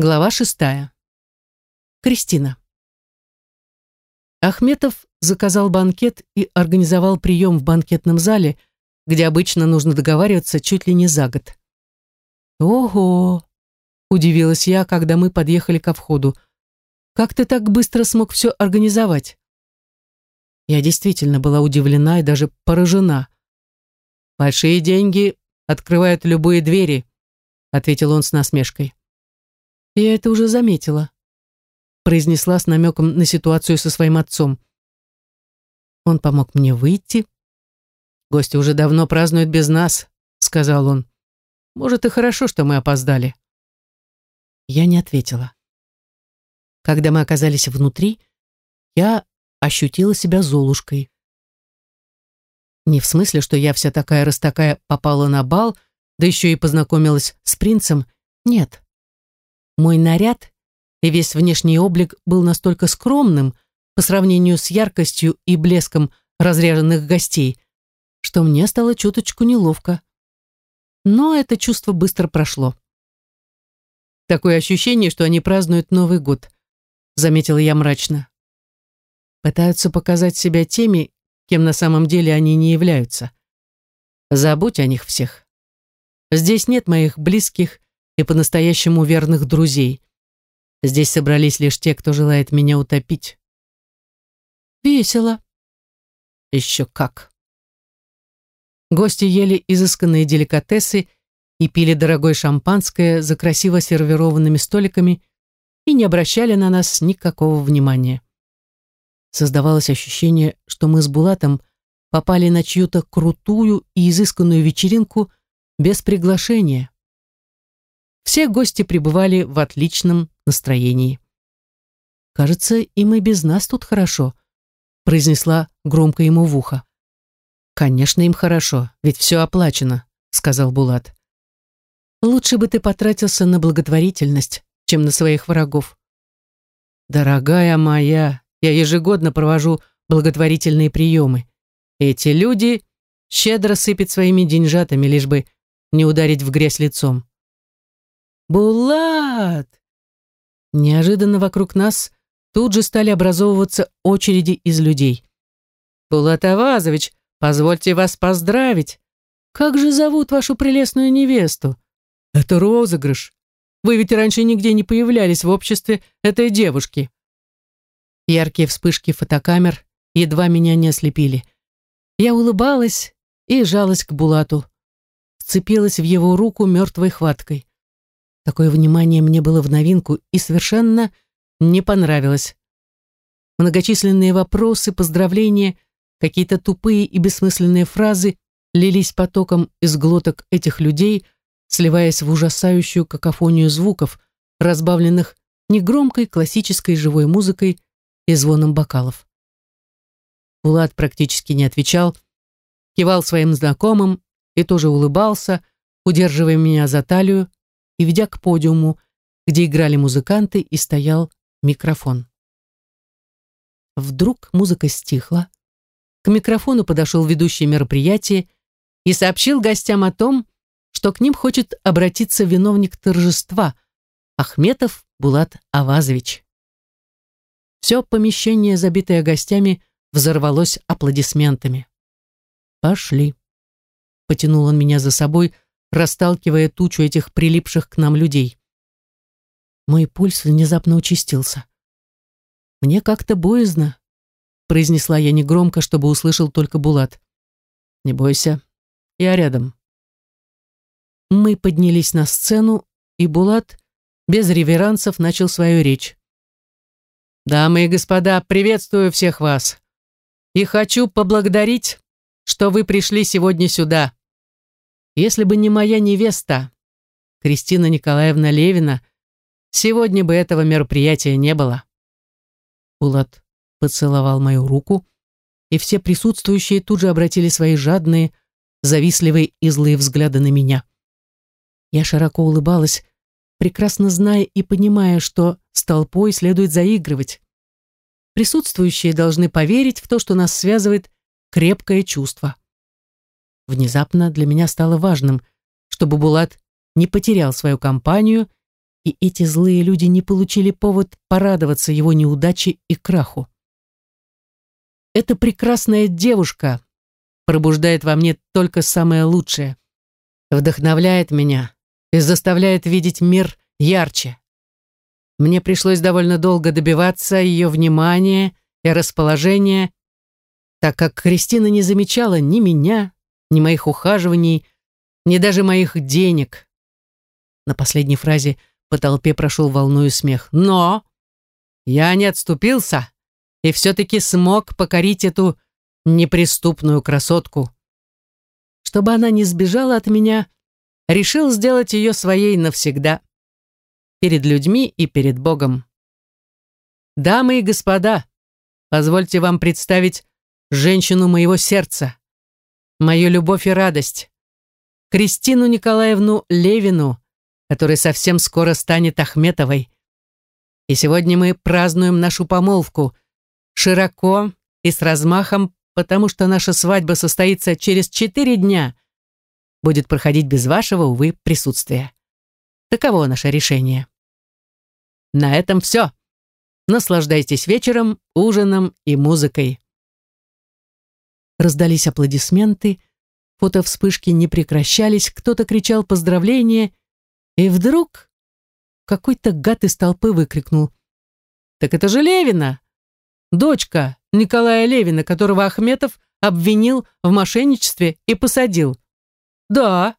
Глава шестая. Кристина. Ахметов заказал банкет и организовал прием в банкетном зале, где обычно нужно договариваться чуть ли не за год. «Ого!» – удивилась я, когда мы подъехали ко входу. «Как ты так быстро смог все организовать?» Я действительно была удивлена и даже поражена. «Большие деньги открывают любые двери», – ответил он с насмешкой. Я это уже заметила, произнесла с намеком на ситуацию со своим отцом. Он помог мне выйти. Гости уже давно празднуют без нас, сказал он. Может, и хорошо, что мы опоздали. Я не ответила. Когда мы оказались внутри, я ощутила себя Золушкой. Не в смысле, что я вся такая раз такая попала на бал, да еще и познакомилась с принцем. Нет. Мой наряд и весь внешний облик был настолько скромным по сравнению с яркостью и блеском разряженных гостей, что мне стало чуточку неловко. Но это чувство быстро прошло. Такое ощущение, что они празднуют Новый год, заметила я мрачно. Пытаются показать себя теми, кем на самом деле они не являются. Забудь о них всех. Здесь нет моих близких и по-настоящему верных друзей. Здесь собрались лишь те, кто желает меня утопить. Весело. Еще как. Гости ели изысканные деликатесы и пили дорогое шампанское за красиво сервированными столиками и не обращали на нас никакого внимания. Создавалось ощущение, что мы с Булатом попали на чью-то крутую и изысканную вечеринку без приглашения. Все гости пребывали в отличном настроении. «Кажется, им и без нас тут хорошо», произнесла громко ему в ухо. «Конечно, им хорошо, ведь все оплачено», сказал Булат. «Лучше бы ты потратился на благотворительность, чем на своих врагов». «Дорогая моя, я ежегодно провожу благотворительные приемы. Эти люди щедро сыпят своими деньжатами, лишь бы не ударить в грязь лицом. «Булат!» Неожиданно вокруг нас тут же стали образовываться очереди из людей. «Булат Авазович, позвольте вас поздравить. Как же зовут вашу прелестную невесту?» «Это розыгрыш. Вы ведь раньше нигде не появлялись в обществе этой девушки». Яркие вспышки фотокамер едва меня не ослепили. Я улыбалась и жалась к Булату. Вцепилась в его руку мертвой хваткой. Такое внимание мне было в новинку и совершенно не понравилось. Многочисленные вопросы, поздравления, какие-то тупые и бессмысленные фразы лились потоком из глоток этих людей, сливаясь в ужасающую какофонию звуков, разбавленных негромкой классической живой музыкой и звоном бокалов. Булат практически не отвечал, кивал своим знакомым и тоже улыбался, удерживая меня за талию, и ведя к подиуму, где играли музыканты и стоял микрофон. Вдруг музыка стихла. К микрофону подошел ведущий мероприятия и сообщил гостям о том, что к ним хочет обратиться виновник торжества Ахметов Булат Авазович. Все помещение, забитое гостями, взорвалось аплодисментами. «Пошли», — потянул он меня за собой, — расталкивая тучу этих прилипших к нам людей. Мой пульс внезапно участился. «Мне как-то боязно», — произнесла я негромко, чтобы услышал только Булат. «Не бойся, я рядом». Мы поднялись на сцену, и Булат без реверансов начал свою речь. «Дамы и господа, приветствую всех вас и хочу поблагодарить, что вы пришли сегодня сюда. Если бы не моя невеста, Кристина Николаевна Левина, сегодня бы этого мероприятия не было. Булат поцеловал мою руку, и все присутствующие тут же обратили свои жадные, завистливые и злые взгляды на меня. Я широко улыбалась, прекрасно зная и понимая, что с толпой следует заигрывать. Присутствующие должны поверить в то, что нас связывает крепкое чувство. Внезапно для меня стало важным, чтобы Булат не потерял свою компанию и эти злые люди не получили повод порадоваться его неудаче и краху. Эта прекрасная девушка пробуждает во мне только самое лучшее, вдохновляет меня и заставляет видеть мир ярче. Мне пришлось довольно долго добиваться ее внимания и расположения, так как Кристина не замечала ни меня, ни моих ухаживаний, ни даже моих денег. На последней фразе по толпе прошел волною смех. Но я не отступился и все-таки смог покорить эту неприступную красотку. Чтобы она не сбежала от меня, решил сделать ее своей навсегда. Перед людьми и перед Богом. Дамы и господа, позвольте вам представить женщину моего сердца, мою любовь и радость, Кристину Николаевну Левину, которая совсем скоро станет Ахметовой. И сегодня мы празднуем нашу помолвку широко и с размахом, потому что наша свадьба состоится через четыре дня, будет проходить без вашего, увы, присутствия. Таково наше решение. На этом все. Наслаждайтесь вечером, ужином и музыкой. Раздались аплодисменты, фотовспышки не прекращались, кто-то кричал поздравления, и вдруг какой-то гад из толпы выкрикнул. «Так это же Левина! Дочка Николая Левина, которого Ахметов обвинил в мошенничестве и посадил. Да!»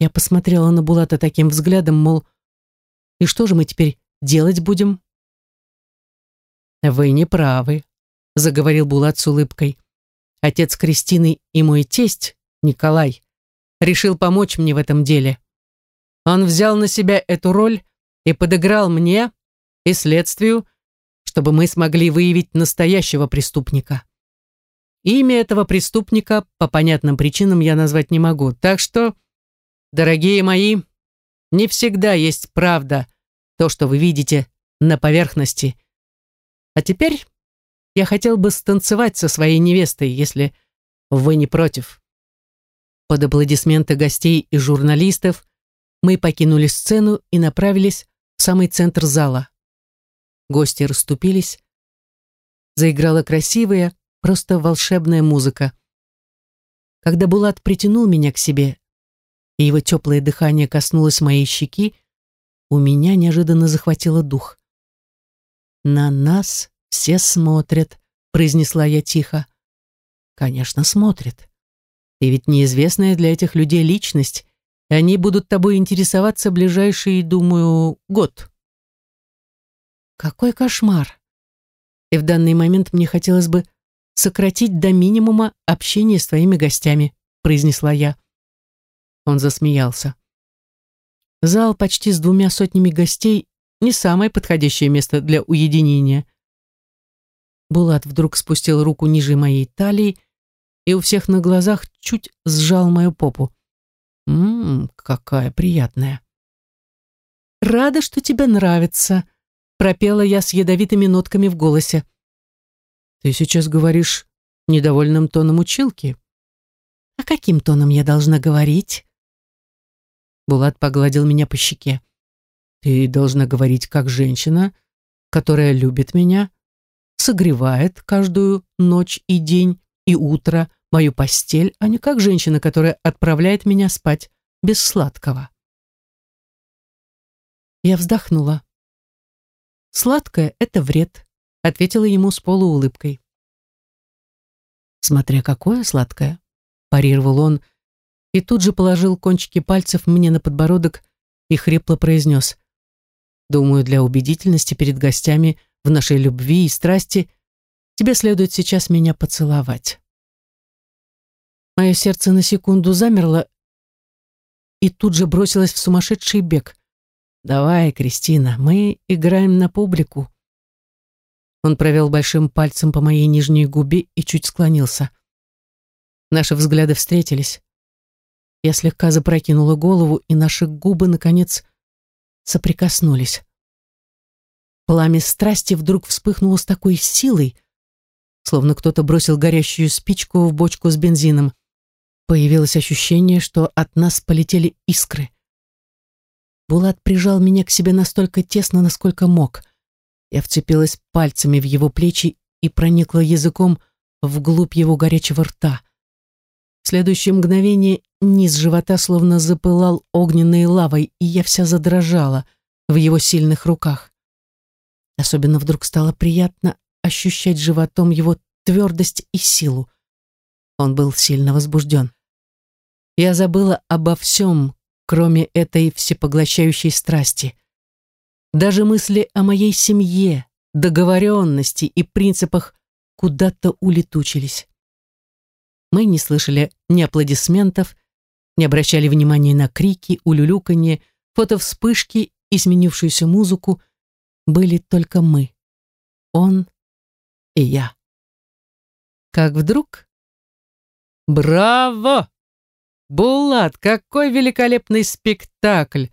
Я посмотрела на Булата таким взглядом, мол, и что же мы теперь делать будем? «Вы не правы», — заговорил Булат с улыбкой. «Отец Кристины и мой тесть, Николай, решил помочь мне в этом деле. Он взял на себя эту роль и подыграл мне и следствию, чтобы мы смогли выявить настоящего преступника. Имя этого преступника по понятным причинам я назвать не могу, так что, дорогие мои, не всегда есть правда, то, что вы видите на поверхности. А теперь я хотел бы станцевать со своей невестой, если вы не против. Под аплодисменты гостей и журналистов мы покинули сцену и направились в самый центр зала. Гости расступились. Заиграла красивая, просто волшебная музыка. Когда Булат притянул меня к себе, и его теплое дыхание коснулось моей щеки, у меня неожиданно захватило дух. «На нас все смотрят», — произнесла я тихо. «Конечно, смотрят. Ты ведь неизвестная для этих людей личность, и они будут тобой интересоваться ближайший, думаю, год. Какой кошмар! И в данный момент мне хотелось бы сократить до минимума общение с твоими гостями, произнесла я. Он засмеялся. Зал почти с двумя сотнями гостей не самое подходящее место для уединения. Булат вдруг спустил руку ниже моей талии и у всех на глазах чуть сжал мою попу. Ммм, какая приятная. Рада, что тебе нравится, пропела я с ядовитыми нотками в голосе. Ты сейчас говоришь недовольным тоном училки. А каким тоном я должна говорить? Булат погладил меня по щеке. Ты должна говорить как женщина, которая любит меня, согревает каждую ночь и день и утро, мою постель, а не как женщина, которая отправляет меня спать без сладкого. Я вздохнула. «Сладкое — это вред», — ответила ему с полуулыбкой. «Смотря какое сладкое», — парировал он, и тут же положил кончики пальцев мне на подбородок и хрипло произнес. «Думаю, для убедительности перед гостями в нашей любви и страсти тебе следует сейчас меня поцеловать». Мое сердце на секунду замерло и тут же бросилось в сумасшедший бег. «Давай, Кристина, мы играем на публику». Он провел большим пальцем по моей нижней губе и чуть склонился. Наши взгляды встретились. Я слегка запрокинула голову, и наши губы, наконец, соприкоснулись. Пламя страсти вдруг вспыхнуло с такой силой, словно кто-то бросил горящую спичку в бочку с бензином. Появилось ощущение, что от нас полетели искры. Булат прижал меня к себе настолько тесно, насколько мог. Я вцепилась пальцами в его плечи и проникла языком вглубь его горячего рта. В следующее мгновение низ живота словно запылал огненной лавой, и я вся задрожала в его сильных руках. Особенно вдруг стало приятно ощущать животом его твердость и силу. Он был сильно возбужден. Я забыла обо всем, кроме этой всепоглощающей страсти. Даже мысли о моей семье, договоренности и принципах куда-то улетучились. Мы не слышали ни аплодисментов, не обращали внимания на крики, улюлюканье, фотовспышки и сменившуюся музыку. Были только мы. Он и я. Как вдруг... «Браво! Булат, какой великолепный спектакль!»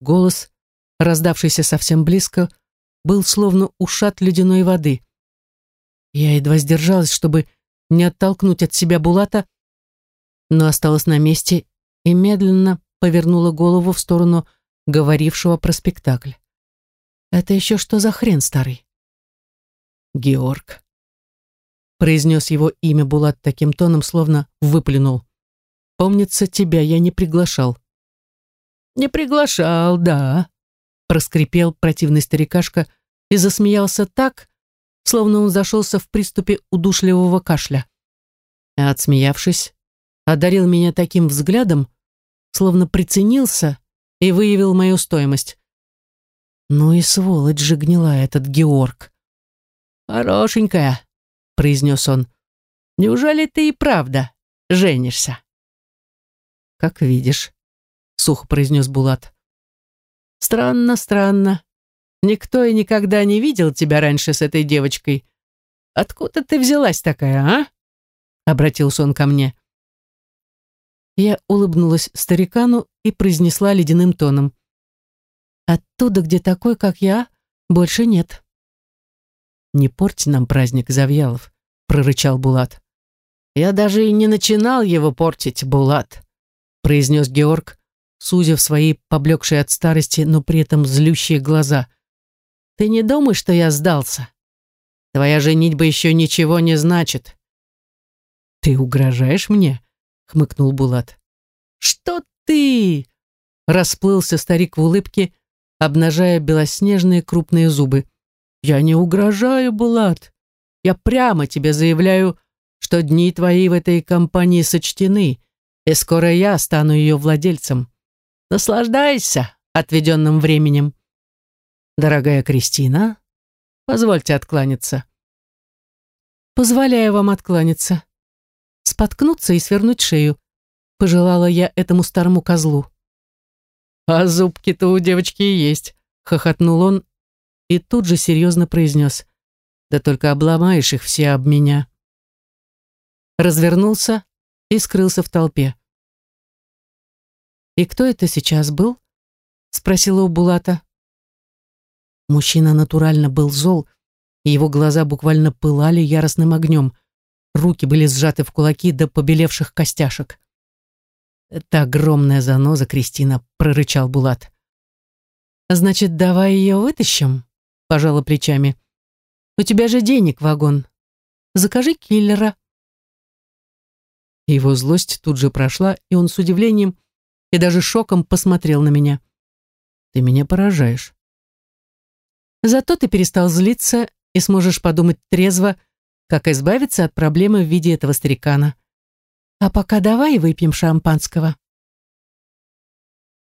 Голос, раздавшийся совсем близко, был словно ушат ледяной воды. Я едва сдержалась, чтобы не оттолкнуть от себя Булата, но осталась на месте и медленно повернула голову в сторону говорившего про спектакль. «Это еще что за хрен старый?» «Георг», — произнес его имя Булат таким тоном, словно выплюнул. «Помнится, тебя я не приглашал». «Не приглашал, да», — проскрипел противный старикашка и засмеялся так, словно он зашелся в приступе удушливого кашля. А отсмеявшись, одарил меня таким взглядом, словно приценился и выявил мою стоимость. Ну и сволочь же гнила этот Георг. «Хорошенькая», — произнес он. «Неужели ты и правда женишься?» «Как видишь», — сухо произнес Булат. «Странно, странно. Никто и никогда не видел тебя раньше с этой девочкой. Откуда ты взялась такая, а?» Обратился он ко мне. Я улыбнулась старикану и произнесла ледяным тоном. «Оттуда, где такой, как я, больше нет». «Не порть нам праздник, Завьялов», — прорычал Булат. «Я даже и не начинал его портить, Булат», — произнес Георг, сузив свои поблекшие от старости, но при этом злющие глаза. Ты не думай, что я сдался. Твоя женитьба еще ничего не значит. Ты угрожаешь мне? Хмыкнул Булат. Что ты? Расплылся старик в улыбке, обнажая белоснежные крупные зубы. Я не угрожаю, Булат. Я прямо тебе заявляю, что дни твои в этой компании сочтены, и скоро я стану ее владельцем. Наслаждайся отведенным временем. Дорогая Кристина, позвольте откланяться. Позволяю вам откланяться. Споткнуться и свернуть шею, пожелала я этому старому козлу. А зубки-то у девочки есть, хохотнул он и тут же серьезно произнес. Да только обломаешь их все об меня. Развернулся и скрылся в толпе. «И кто это сейчас был?» — спросила у Булата. Мужчина натурально был зол, и его глаза буквально пылали яростным огнем. Руки были сжаты в кулаки до побелевших костяшек. «Это огромная заноза, Кристина», — прорычал Булат. «Значит, давай ее вытащим?» — пожала плечами. «У тебя же денег вагон. Закажи киллера». Его злость тут же прошла, и он с удивлением и даже шоком посмотрел на меня. «Ты меня поражаешь». Зато ты перестал злиться и сможешь подумать трезво, как избавиться от проблемы в виде этого старикана. А пока давай выпьем шампанского.